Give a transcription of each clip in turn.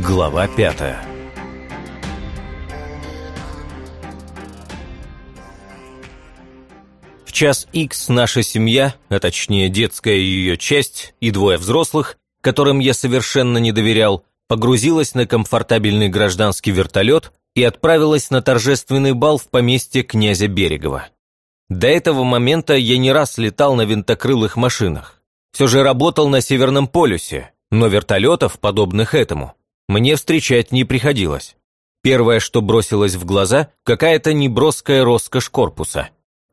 Глава пятая В час икс наша семья, а точнее детская ее часть и двое взрослых, которым я совершенно не доверял, погрузилась на комфортабельный гражданский вертолет и отправилась на торжественный бал в поместье князя Берегова. До этого момента я не раз летал на винтокрылых машинах. Все же работал на Северном полюсе, но вертолетов, подобных этому, мне встречать не приходилось. Первое, что бросилось в глаза – какая-то неброская роскошь корпуса.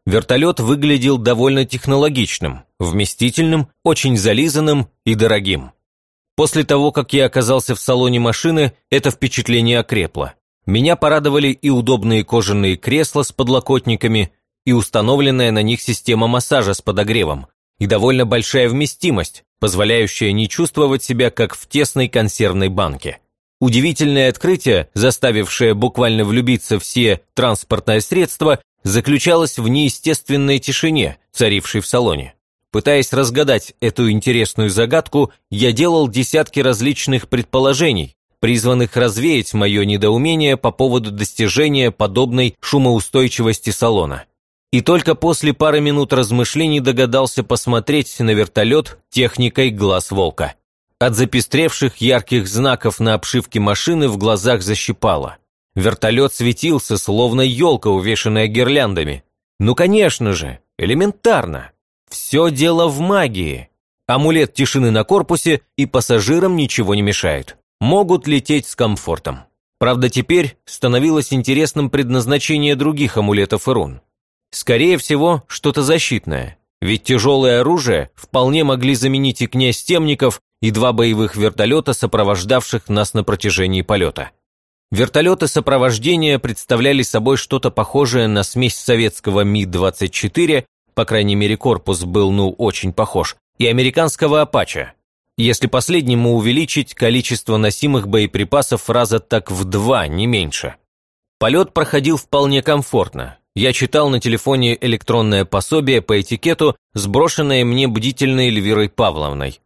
Вертолет выглядел довольно технологичным, вместительным, очень зализанным и дорогим. После того, как я оказался в салоне машины, это впечатление окрепло. Меня порадовали и удобные кожаные кресла с подлокотниками, и установленная на них система массажа с подогревом, и довольно большая вместимость, позволяющая не чувствовать себя как в тесной консервной банке. Удивительное открытие, заставившее буквально влюбиться все транспортное средство, заключалось в неестественной тишине, царившей в салоне. Пытаясь разгадать эту интересную загадку, я делал десятки различных предположений, призванных развеять мое недоумение по поводу достижения подобной шумоустойчивости салона. И только после пары минут размышлений догадался посмотреть на вертолет техникой глаз волка. От запестревших ярких знаков на обшивке машины в глазах защипало. Вертолет светился, словно елка, увешанная гирляндами. Ну, конечно же, элементарно. Все дело в магии. Амулет тишины на корпусе, и пассажирам ничего не мешает. Могут лететь с комфортом. Правда, теперь становилось интересным предназначение других амулетов и рун. Скорее всего, что-то защитное. Ведь тяжелое оружие вполне могли заменить и князь Темников, и два боевых вертолета, сопровождавших нас на протяжении полета. Вертолеты сопровождения представляли собой что-то похожее на смесь советского Ми-24, по крайней мере корпус был ну очень похож, и американского «Апача», если последнему увеличить количество носимых боеприпасов раза так в два, не меньше. Полет проходил вполне комфортно, я читал на телефоне электронное пособие по этикету, сброшенное мне бдительной Эльвирой Павловной.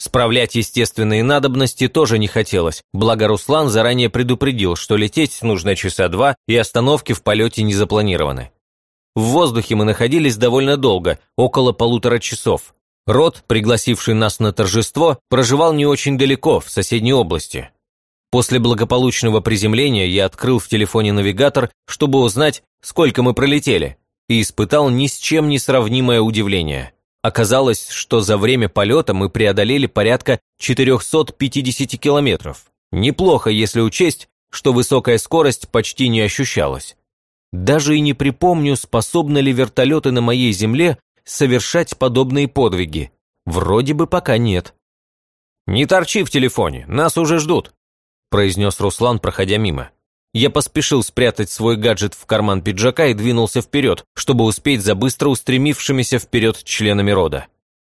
Справлять естественные надобности тоже не хотелось, благо Руслан заранее предупредил, что лететь нужно часа два и остановки в полете не запланированы. В воздухе мы находились довольно долго, около полутора часов. Род, пригласивший нас на торжество, проживал не очень далеко, в соседней области. После благополучного приземления я открыл в телефоне навигатор, чтобы узнать, сколько мы пролетели, и испытал ни с чем не сравнимое удивление. Оказалось, что за время полета мы преодолели порядка 450 километров. Неплохо, если учесть, что высокая скорость почти не ощущалась. Даже и не припомню, способны ли вертолеты на моей земле совершать подобные подвиги. Вроде бы пока нет. «Не торчи в телефоне, нас уже ждут», произнес Руслан, проходя мимо. Я поспешил спрятать свой гаджет в карман пиджака и двинулся вперед, чтобы успеть за быстро устремившимися вперед членами рода.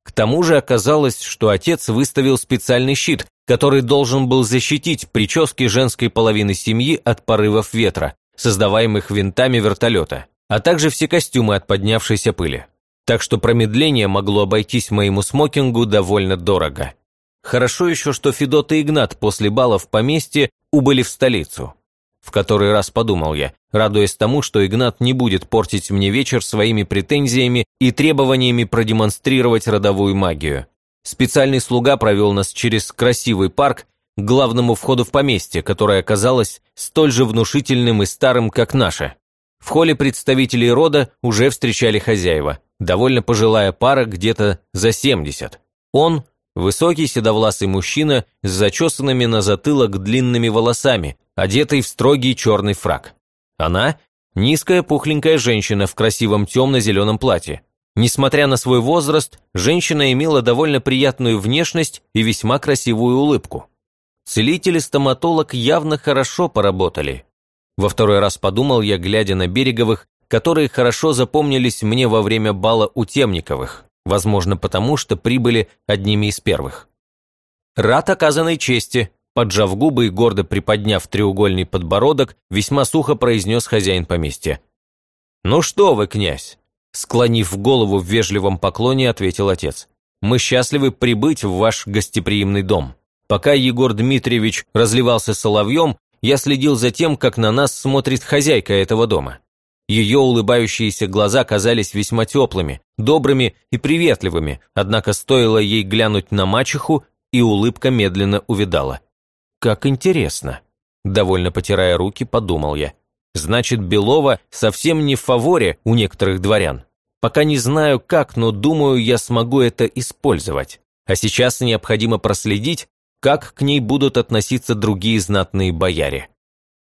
К тому же оказалось, что отец выставил специальный щит, который должен был защитить прически женской половины семьи от порывов ветра, создаваемых винтами вертолета, а также все костюмы от поднявшейся пыли. Так что промедление могло обойтись моему смокингу довольно дорого. Хорошо еще, что Федот и Игнат после бала в поместье убыли в столицу. В который раз подумал я, радуясь тому, что Игнат не будет портить мне вечер своими претензиями и требованиями продемонстрировать родовую магию. Специальный слуга провел нас через красивый парк к главному входу в поместье, которое оказалось столь же внушительным и старым, как наше. В холле представителей рода уже встречали хозяева, довольно пожилая пара где-то за 70. Он, Высокий седовласый мужчина с зачесанными на затылок длинными волосами, одетый в строгий черный фраг. Она – низкая пухленькая женщина в красивом темно-зеленом платье. Несмотря на свой возраст, женщина имела довольно приятную внешность и весьма красивую улыбку. Целитель и стоматолог явно хорошо поработали. Во второй раз подумал я, глядя на Береговых, которые хорошо запомнились мне во время бала у Темниковых возможно потому, что прибыли одними из первых. Рад оказанной чести, поджав губы и гордо приподняв треугольный подбородок, весьма сухо произнес хозяин поместья. «Ну что вы, князь?» Склонив голову в вежливом поклоне, ответил отец. «Мы счастливы прибыть в ваш гостеприимный дом. Пока Егор Дмитриевич разливался соловьем, я следил за тем, как на нас смотрит хозяйка этого дома. Ее улыбающиеся глаза казались весьма теплыми, добрыми и приветливыми, однако стоило ей глянуть на мачеху, и улыбка медленно увидала. «Как интересно!» Довольно потирая руки, подумал я. «Значит, Белова совсем не в фаворе у некоторых дворян. Пока не знаю как, но думаю, я смогу это использовать. А сейчас необходимо проследить, как к ней будут относиться другие знатные бояре».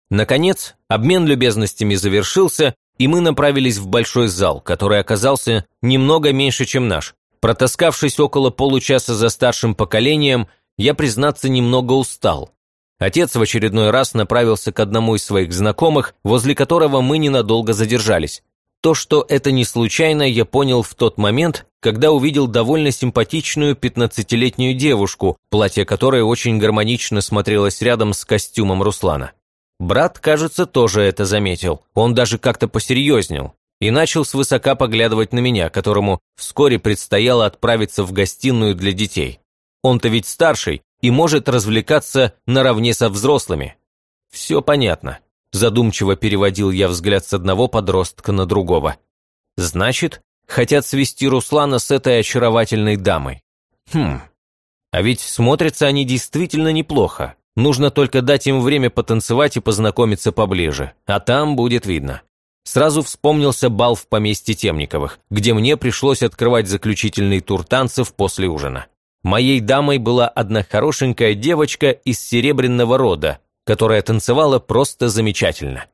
Наконец, обмен любезностями завершился, и мы направились в большой зал, который оказался немного меньше, чем наш. Протаскавшись около получаса за старшим поколением, я, признаться, немного устал. Отец в очередной раз направился к одному из своих знакомых, возле которого мы ненадолго задержались. То, что это не случайно, я понял в тот момент, когда увидел довольно симпатичную 15-летнюю девушку, платье которой очень гармонично смотрелось рядом с костюмом Руслана. Брат, кажется, тоже это заметил. Он даже как-то посерьезнел и начал свысока поглядывать на меня, которому вскоре предстояло отправиться в гостиную для детей. Он-то ведь старший и может развлекаться наравне со взрослыми. Все понятно. Задумчиво переводил я взгляд с одного подростка на другого. Значит, хотят свести Руслана с этой очаровательной дамой. Хм, а ведь смотрятся они действительно неплохо. Нужно только дать им время потанцевать и познакомиться поближе, а там будет видно. Сразу вспомнился бал в поместье Темниковых, где мне пришлось открывать заключительный тур танцев после ужина. Моей дамой была одна хорошенькая девочка из серебряного рода, которая танцевала просто замечательно.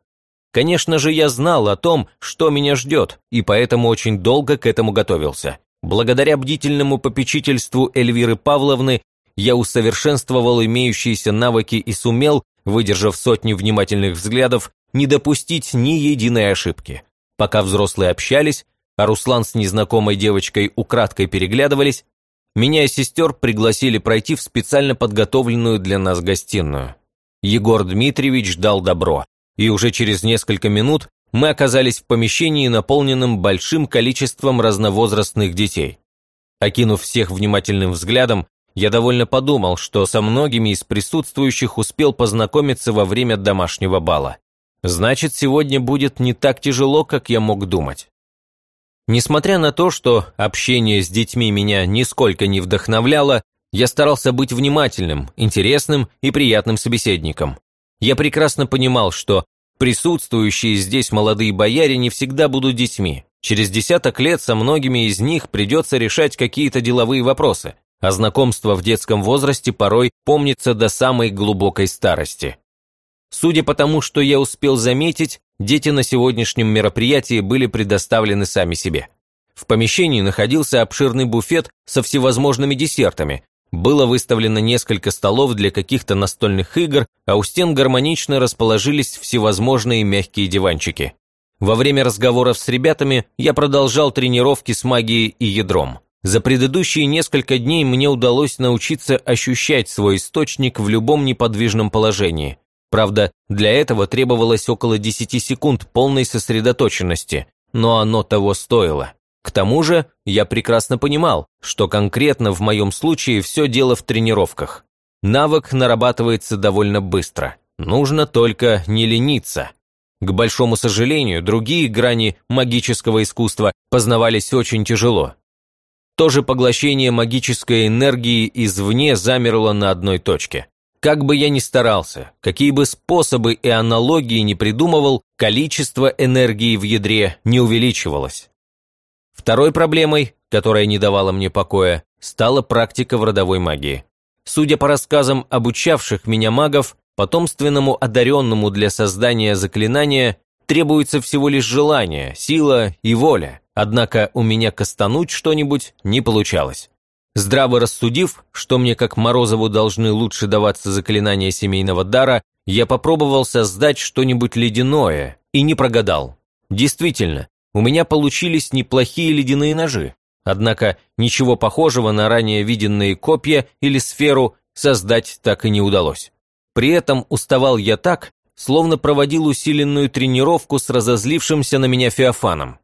Конечно же, я знал о том, что меня ждет, и поэтому очень долго к этому готовился. Благодаря бдительному попечительству Эльвиры Павловны я усовершенствовал имеющиеся навыки и сумел, выдержав сотни внимательных взглядов, не допустить ни единой ошибки. Пока взрослые общались, а Руслан с незнакомой девочкой украдкой переглядывались, меня и сестер пригласили пройти в специально подготовленную для нас гостиную. Егор Дмитриевич ждал добро, и уже через несколько минут мы оказались в помещении, наполненном большим количеством разновозрастных детей. Окинув всех внимательным взглядом, я довольно подумал, что со многими из присутствующих успел познакомиться во время домашнего бала. Значит, сегодня будет не так тяжело, как я мог думать. Несмотря на то, что общение с детьми меня нисколько не вдохновляло, я старался быть внимательным, интересным и приятным собеседником. Я прекрасно понимал, что присутствующие здесь молодые бояре не всегда будут детьми. Через десяток лет со многими из них придется решать какие-то деловые вопросы а знакомство в детском возрасте порой помнится до самой глубокой старости. Судя по тому, что я успел заметить, дети на сегодняшнем мероприятии были предоставлены сами себе. В помещении находился обширный буфет со всевозможными десертами, было выставлено несколько столов для каких-то настольных игр, а у стен гармонично расположились всевозможные мягкие диванчики. Во время разговоров с ребятами я продолжал тренировки с магией и ядром. За предыдущие несколько дней мне удалось научиться ощущать свой источник в любом неподвижном положении. Правда, для этого требовалось около 10 секунд полной сосредоточенности, но оно того стоило. К тому же, я прекрасно понимал, что конкретно в моем случае все дело в тренировках. Навык нарабатывается довольно быстро. Нужно только не лениться. К большому сожалению, другие грани магического искусства познавались очень тяжело. То же поглощение магической энергии извне замерло на одной точке. Как бы я ни старался, какие бы способы и аналогии не придумывал, количество энергии в ядре не увеличивалось. Второй проблемой, которая не давала мне покоя, стала практика в родовой магии. Судя по рассказам обучавших меня магов, потомственному одаренному для создания заклинания требуется всего лишь желание, сила и воля. Однако у меня кастануть что-нибудь не получалось. Здраво рассудив, что мне как Морозову должны лучше даваться заклинания семейного дара, я попробовал создать что-нибудь ледяное и не прогадал. Действительно, у меня получились неплохие ледяные ножи. Однако ничего похожего на ранее виденные копья или сферу создать так и не удалось. При этом уставал я так, словно проводил усиленную тренировку с разозлившимся на меня Феофаном.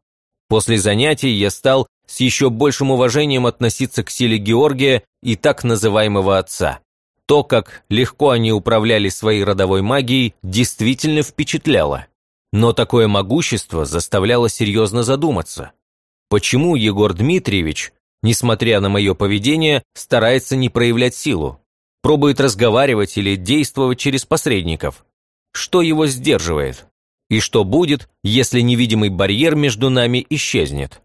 После занятий я стал с еще большим уважением относиться к силе Георгия и так называемого отца. То, как легко они управляли своей родовой магией, действительно впечатляло. Но такое могущество заставляло серьезно задуматься. Почему Егор Дмитриевич, несмотря на мое поведение, старается не проявлять силу? Пробует разговаривать или действовать через посредников? Что его сдерживает? И что будет, если невидимый барьер между нами исчезнет?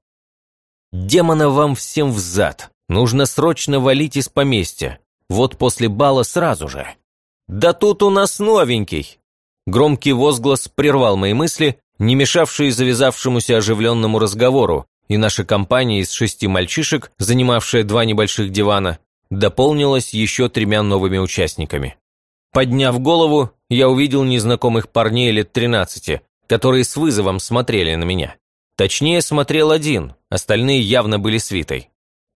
Демона вам всем взад. Нужно срочно валить из поместья. Вот после бала сразу же. Да тут у нас новенький. Громкий возглас прервал мои мысли, не мешавшие завязавшемуся оживленному разговору, и наша компания из шести мальчишек, занимавшая два небольших дивана, дополнилась еще тремя новыми участниками. Подняв голову, я увидел незнакомых парней лет тринадцати, которые с вызовом смотрели на меня. Точнее, смотрел один, остальные явно были свитой.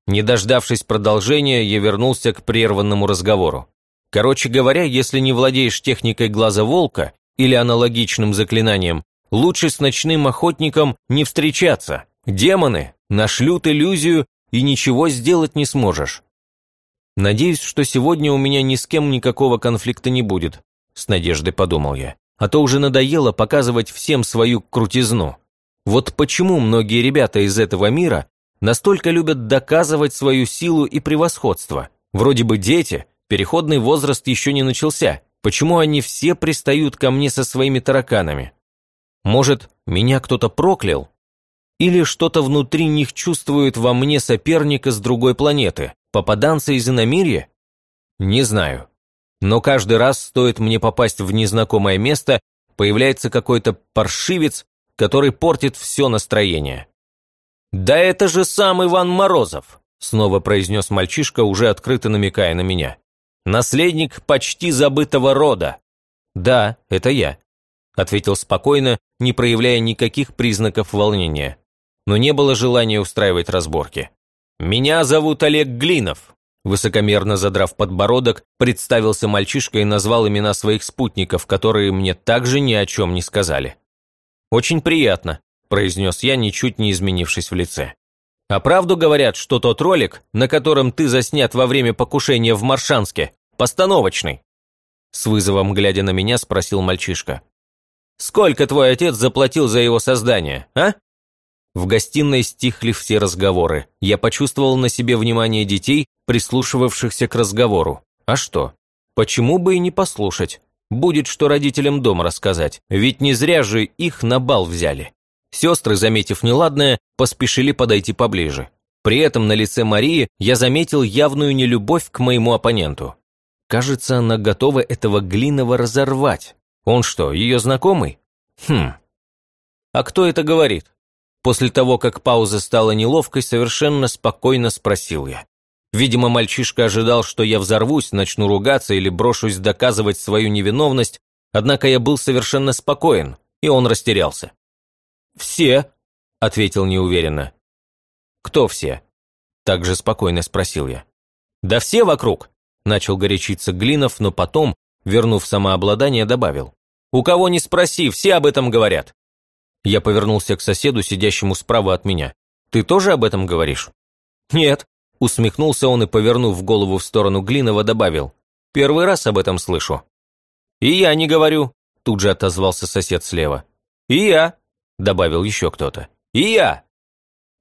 Не дождавшись продолжения, я вернулся к прерванному разговору. Короче говоря, если не владеешь техникой глаза волка или аналогичным заклинанием, лучше с ночным охотником не встречаться. Демоны нашлют иллюзию, и ничего сделать не сможешь. Надеюсь, что сегодня у меня ни с кем никакого конфликта не будет, с надеждой подумал я. А то уже надоело показывать всем свою крутизну. Вот почему многие ребята из этого мира настолько любят доказывать свою силу и превосходство. Вроде бы дети, переходный возраст еще не начался. Почему они все пристают ко мне со своими тараканами? Может, меня кто-то проклял? Или что-то внутри них чувствует во мне соперника с другой планеты, попаданца из иномирья? Не знаю. Но каждый раз стоит мне попасть в незнакомое место, появляется какой-то паршивец, который портит все настроение. «Да это же сам Иван Морозов!» снова произнес мальчишка, уже открыто намекая на меня. «Наследник почти забытого рода». «Да, это я», ответил спокойно, не проявляя никаких признаков волнения. Но не было желания устраивать разборки. «Меня зовут Олег Глинов», высокомерно задрав подбородок, представился мальчишка и назвал имена своих спутников, которые мне также ни о чем не сказали. «Очень приятно», произнес я, ничуть не изменившись в лице. «А правду говорят, что тот ролик, на котором ты заснят во время покушения в Маршанске, постановочный?» С вызовом глядя на меня, спросил мальчишка. «Сколько твой отец заплатил за его создание, а?» В гостиной стихли все разговоры. Я почувствовал на себе внимание детей, прислушивавшихся к разговору. А что? Почему бы и не послушать? Будет что родителям дома рассказать, ведь не зря же их на бал взяли. Сестры, заметив неладное, поспешили подойти поближе. При этом на лице Марии я заметил явную нелюбовь к моему оппоненту. Кажется, она готова этого Глинова разорвать. Он что, ее знакомый? Хм. А кто это говорит? После того, как пауза стала неловкой, совершенно спокойно спросил я. Видимо, мальчишка ожидал, что я взорвусь, начну ругаться или брошусь доказывать свою невиновность, однако я был совершенно спокоен, и он растерялся. «Все», – ответил неуверенно. «Кто все?» – также спокойно спросил я. «Да все вокруг», – начал горячиться Глинов, но потом, вернув самообладание, добавил. «У кого не спроси, все об этом говорят». Я повернулся к соседу, сидящему справа от меня. «Ты тоже об этом говоришь?» «Нет», – усмехнулся он и, повернув голову в сторону Глинова, добавил. «Первый раз об этом слышу». «И я не говорю», – тут же отозвался сосед слева. «И я», добавил еще кто-то. «И я!»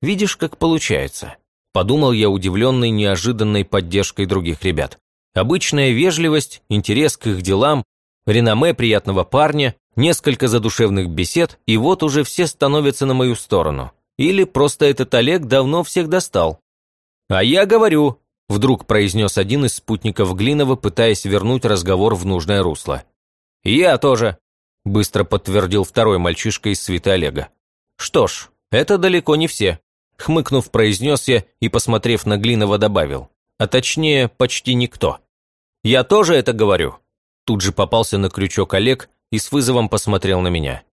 «Видишь, как получается», – подумал я, удивленный неожиданной поддержкой других ребят. Обычная вежливость, интерес к их делам, реноме приятного парня, несколько задушевных бесед, и вот уже все становятся на мою сторону. Или просто этот Олег давно всех достал. «А я говорю», – вдруг произнес один из спутников Глинова, пытаясь вернуть разговор в нужное русло. «Я тоже», быстро подтвердил второй мальчишка из свиты Олега. «Что ж, это далеко не все», – хмыкнув, произнес я и, посмотрев на Глинова, добавил. «А точнее, почти никто». «Я тоже это говорю», – тут же попался на крючок Олег и с вызовом посмотрел на меня.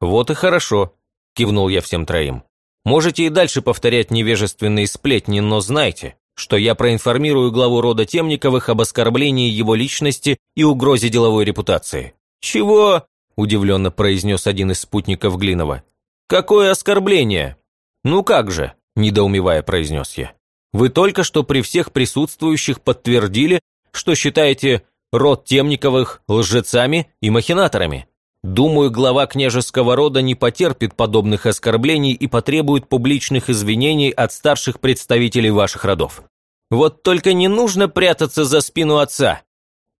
«Вот и хорошо», – кивнул я всем троим. «Можете и дальше повторять невежественные сплетни, но знайте, что я проинформирую главу рода Темниковых об оскорблении его личности и угрозе деловой репутации». «Чего?» – удивленно произнес один из спутников Глинова. «Какое оскорбление?» «Ну как же?» – недоумевая произнес я. «Вы только что при всех присутствующих подтвердили, что считаете род Темниковых лжецами и махинаторами. Думаю, глава княжеского рода не потерпит подобных оскорблений и потребует публичных извинений от старших представителей ваших родов. Вот только не нужно прятаться за спину отца,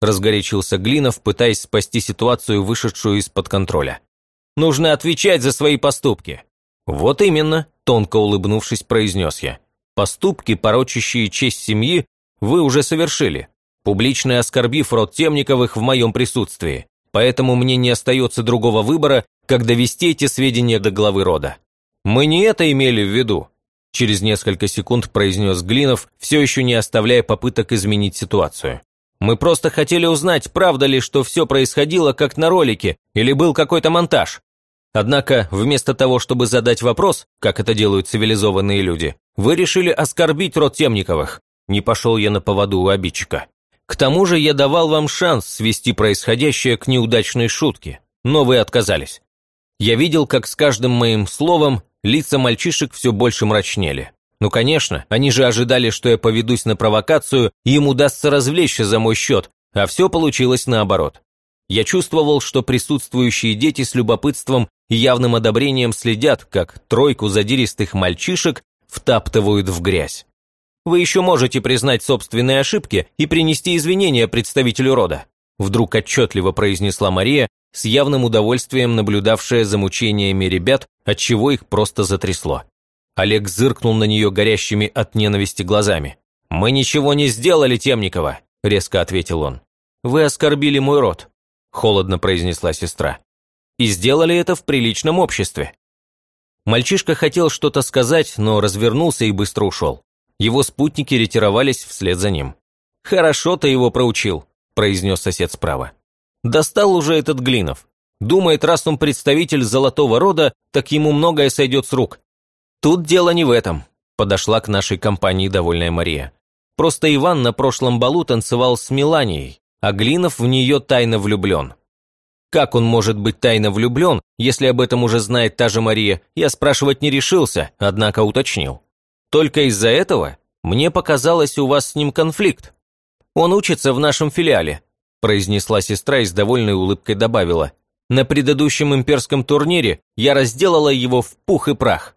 разгорячился Глинов, пытаясь спасти ситуацию, вышедшую из-под контроля. Нужно отвечать за свои поступки. Вот именно, тонко улыбнувшись, произнес я. Поступки, порочащие честь семьи, вы уже совершили, публично оскорбив род Темниковых в моем присутствии поэтому мне не остается другого выбора, как довести эти сведения до главы рода. Мы не это имели в виду, через несколько секунд произнес Глинов, все еще не оставляя попыток изменить ситуацию. Мы просто хотели узнать, правда ли, что все происходило как на ролике, или был какой-то монтаж. Однако, вместо того, чтобы задать вопрос, как это делают цивилизованные люди, вы решили оскорбить род Темниковых. Не пошел я на поводу у обидчика. К тому же я давал вам шанс свести происходящее к неудачной шутке, но вы отказались. Я видел, как с каждым моим словом лица мальчишек все больше мрачнели. Ну, конечно, они же ожидали, что я поведусь на провокацию, и им удастся развлечься за мой счет, а все получилось наоборот. Я чувствовал, что присутствующие дети с любопытством и явным одобрением следят, как тройку задиристых мальчишек втаптывают в грязь. Вы еще можете признать собственные ошибки и принести извинения представителю рода», вдруг отчетливо произнесла Мария, с явным удовольствием наблюдавшая за мучениями ребят, от чего их просто затрясло. Олег зыркнул на нее горящими от ненависти глазами. «Мы ничего не сделали, Темникова», – резко ответил он. «Вы оскорбили мой род», – холодно произнесла сестра. «И сделали это в приличном обществе». Мальчишка хотел что-то сказать, но развернулся и быстро ушел. Его спутники ретировались вслед за ним. «Хорошо ты его проучил», – произнес сосед справа. «Достал уже этот Глинов. Думает, раз он представитель золотого рода, так ему многое сойдет с рук. Тут дело не в этом», – подошла к нашей компании довольная Мария. «Просто Иван на прошлом балу танцевал с Меланией, а Глинов в нее тайно влюблен». Как он может быть тайно влюблен, если об этом уже знает та же Мария, я спрашивать не решился, однако уточнил. Только из-за этого мне показалось, у вас с ним конфликт. Он учится в нашем филиале», произнесла сестра и с довольной улыбкой добавила. «На предыдущем имперском турнире я разделала его в пух и прах».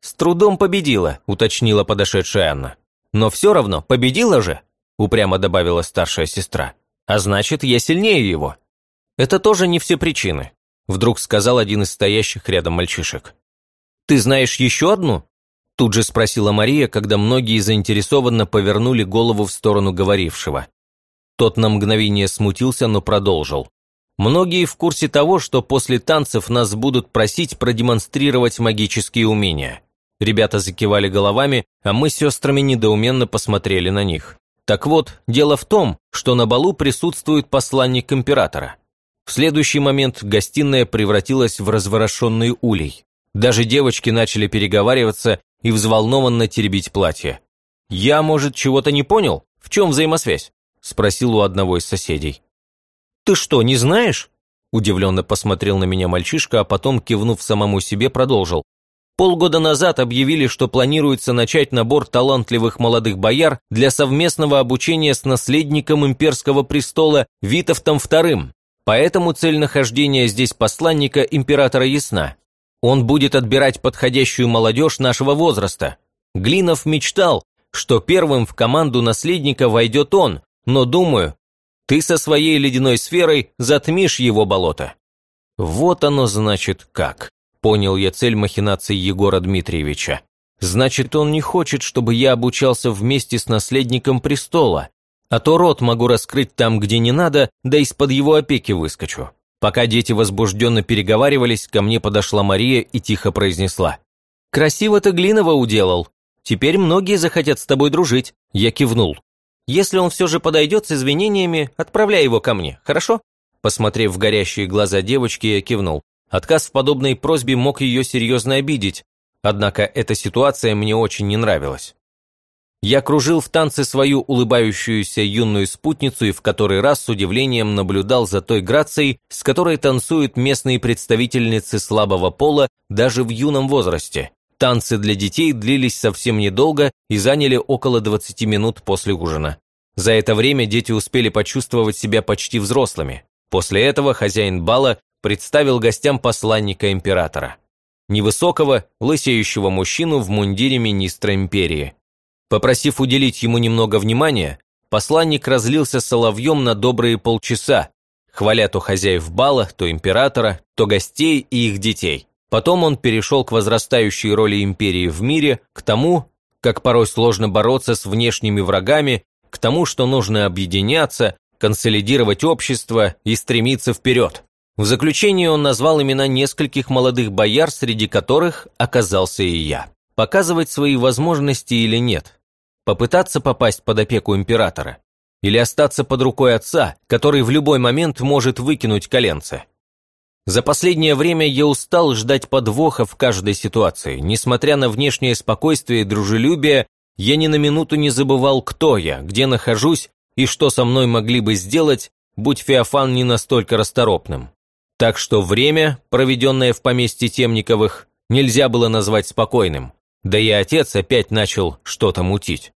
«С трудом победила», уточнила подошедшая Анна. «Но все равно победила же», упрямо добавила старшая сестра. «А значит, я сильнее его». «Это тоже не все причины», вдруг сказал один из стоящих рядом мальчишек. «Ты знаешь еще одну?» Тут же спросила Мария, когда многие заинтересованно повернули голову в сторону говорившего. Тот на мгновение смутился, но продолжил. Многие в курсе того, что после танцев нас будут просить продемонстрировать магические умения. Ребята закивали головами, а мы с сестрами недоуменно посмотрели на них. Так вот, дело в том, что на балу присутствует посланник императора. В следующий момент гостиная превратилась в разворошенный улей. Даже девочки начали переговариваться и взволнованно теребить платье. «Я, может, чего-то не понял? В чем взаимосвязь?» – спросил у одного из соседей. «Ты что, не знаешь?» – удивленно посмотрел на меня мальчишка, а потом, кивнув самому себе, продолжил. Полгода назад объявили, что планируется начать набор талантливых молодых бояр для совместного обучения с наследником имперского престола Витовтом II. Поэтому цель нахождения здесь посланника императора ясна. Он будет отбирать подходящую молодежь нашего возраста. Глинов мечтал, что первым в команду наследника войдет он, но думаю, ты со своей ледяной сферой затмишь его болото. Вот оно значит как, понял я цель махинаций Егора Дмитриевича. Значит, он не хочет, чтобы я обучался вместе с наследником престола, а то рот могу раскрыть там, где не надо, да из-под его опеки выскочу. Пока дети возбужденно переговаривались, ко мне подошла Мария и тихо произнесла. «Красиво ты Глинова уделал. Теперь многие захотят с тобой дружить». Я кивнул. «Если он все же подойдет с извинениями, отправляй его ко мне, хорошо?» Посмотрев в горящие глаза девочки, я кивнул. Отказ в подобной просьбе мог ее серьезно обидеть, однако эта ситуация мне очень не нравилась. Я кружил в танце свою улыбающуюся юную спутницу и в который раз с удивлением наблюдал за той грацией, с которой танцуют местные представительницы слабого пола даже в юном возрасте. Танцы для детей длились совсем недолго и заняли около 20 минут после ужина. За это время дети успели почувствовать себя почти взрослыми. После этого хозяин бала представил гостям посланника императора. Невысокого, лысеющего мужчину в мундире министра империи. Попросив уделить ему немного внимания, посланник разлился соловьем на добрые полчаса, хваля то хозяев бала, то императора, то гостей и их детей. Потом он перешел к возрастающей роли империи в мире, к тому, как порой сложно бороться с внешними врагами, к тому, что нужно объединяться, консолидировать общество и стремиться вперед. В заключение он назвал имена нескольких молодых бояр, среди которых оказался и я. Показывать свои возможности или нет? Попытаться попасть под опеку императора? Или остаться под рукой отца, который в любой момент может выкинуть коленце? За последнее время я устал ждать подвоха в каждой ситуации. Несмотря на внешнее спокойствие и дружелюбие, я ни на минуту не забывал, кто я, где нахожусь и что со мной могли бы сделать, будь Феофан не настолько расторопным. Так что время, проведенное в поместье Темниковых, нельзя было назвать спокойным. Да и отец опять начал что-то мутить.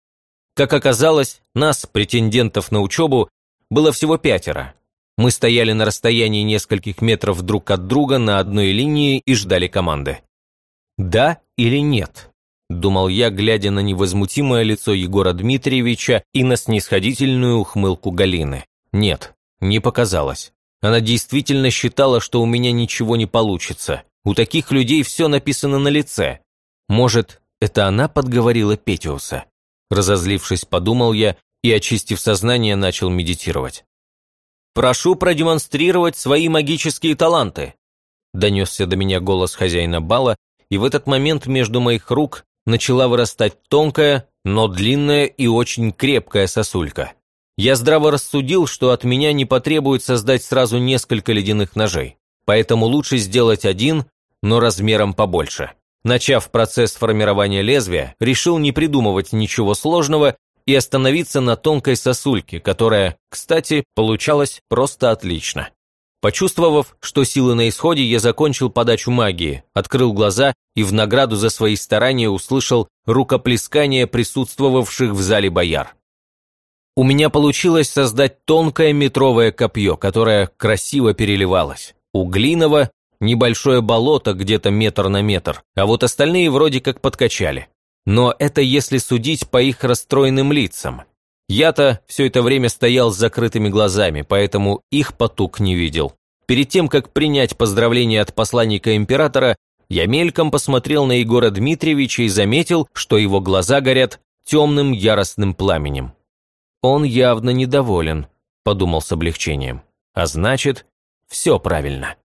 Как оказалось, нас, претендентов на учебу, было всего пятеро, мы стояли на расстоянии нескольких метров друг от друга на одной линии и ждали команды. «Да или нет?» – думал я, глядя на невозмутимое лицо Егора Дмитриевича и на снисходительную ухмылку Галины. «Нет, не показалось. Она действительно считала, что у меня ничего не получится. У таких людей все написано на лице. Может, это она подговорила Петиуса?» Разозлившись, подумал я и, очистив сознание, начал медитировать. «Прошу продемонстрировать свои магические таланты», донесся до меня голос хозяина бала, и в этот момент между моих рук начала вырастать тонкая, но длинная и очень крепкая сосулька. Я здраво рассудил, что от меня не потребует создать сразу несколько ледяных ножей, поэтому лучше сделать один, но размером побольше. Начав процесс формирования лезвия, решил не придумывать ничего сложного и остановиться на тонкой сосульке, которая, кстати, получалась просто отлично. Почувствовав, что силы на исходе, я закончил подачу магии, открыл глаза и в награду за свои старания услышал рукоплескание присутствовавших в зале бояр. У меня получилось создать тонкое метровое копье, которое красиво переливалось. У Глинова небольшое болото где-то метр на метр, а вот остальные вроде как подкачали. Но это если судить по их расстроенным лицам. Я-то все это время стоял с закрытыми глазами, поэтому их потуг не видел. Перед тем, как принять поздравление от посланника императора, я мельком посмотрел на Егора Дмитриевича и заметил, что его глаза горят темным яростным пламенем. «Он явно недоволен», – подумал с облегчением. «А значит, все правильно».